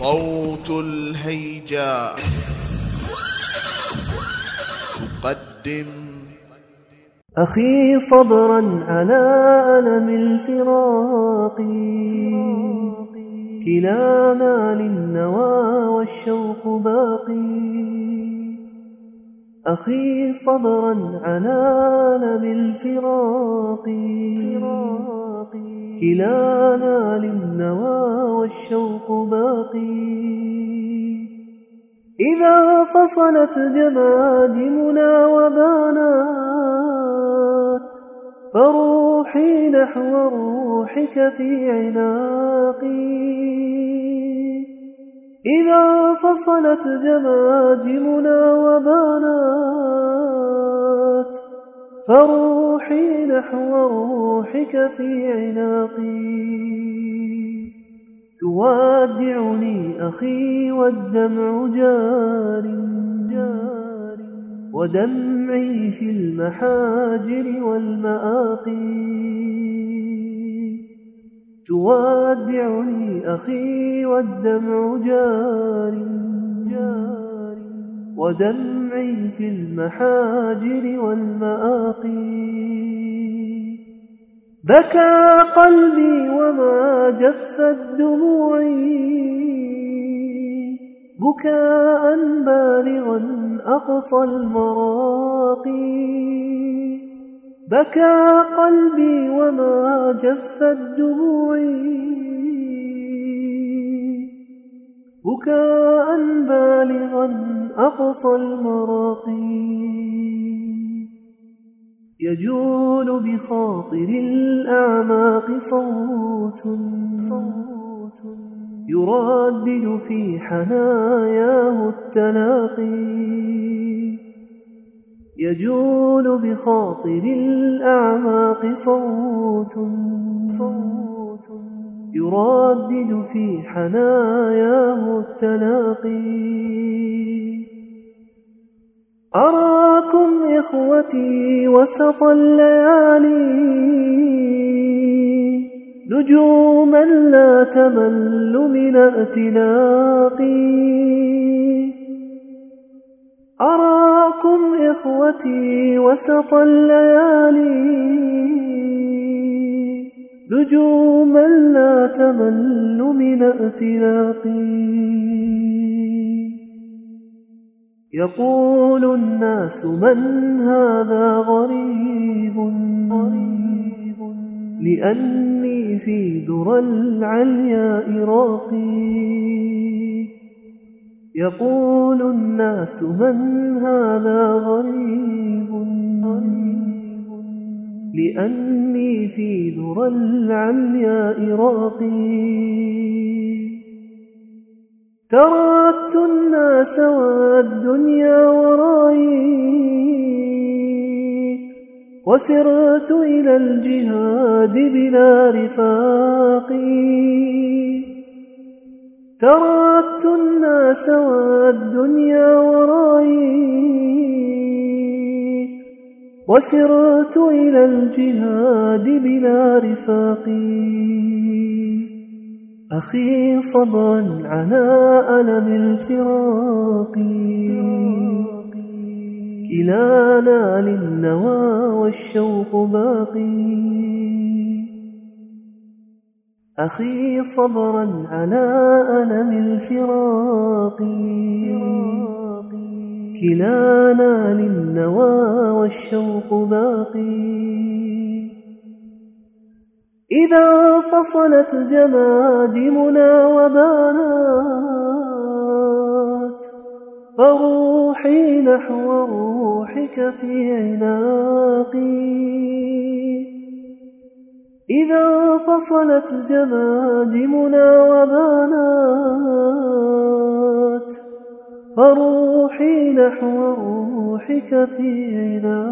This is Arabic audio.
صوت الهيجاء تقدم. أخي صبرا على ألم الفراق. كلانا للنوى والشوق باقي. أخي صبرا على ألم الفراق. كلانا للنوى والشوق باقي. إذا فصلت جمادمنا وبانات فروحي نحو روحك في عناقي. إذا فصلت جماجمنا وبانات فروحي نحو روحك في عناقي. تودعني أخي والدمع جار جار ودمعي في المحاجر والمآقي. تودعني أخي والدمع جار جار ودمعي في المحاجر والمآقي. بكى قلبي وما جفت دموعي بكاء بالغا أقصى المراقي. بكى قلبي وما جفت دموعي بكاء بالغا أقصى المراقي. يجول بخاطر الأعماق صوت صوت يردد في حناياه التلاقي. يجول بخاطر الأعماق صوت صوت يردد في حناياه التلاقي. أراكم إخوتي وسط الليالي نجوما لا تمل من ائتلاقي أراكم إخوتي وسط الليالي نجوما لا تمل من ائتلاقي يقول الناس من هذا غريب؟ غريب لأني في درى العلياء راقي يقول الناس من هذا غريب؟ غريب لأني في درى العلياء راقي تركت الناس والدنيا ورائي وسرت إلى الجهاد بلا رفاق تركت الناس والدنيا ورائي وسرت إلى الجهاد بلا رفاق أخي صبرا على ألم الفراق. كلانا للنوى والشوق باقي. أخي صبرا على ألم الفراق. كلانا للنوى والشوق باقي. إذا فصلت جمادمنا وبانات فروحي نحو روحك في عناقي إذا فصلت جمادمنا وبانات فروحي نحو روحك في عناقي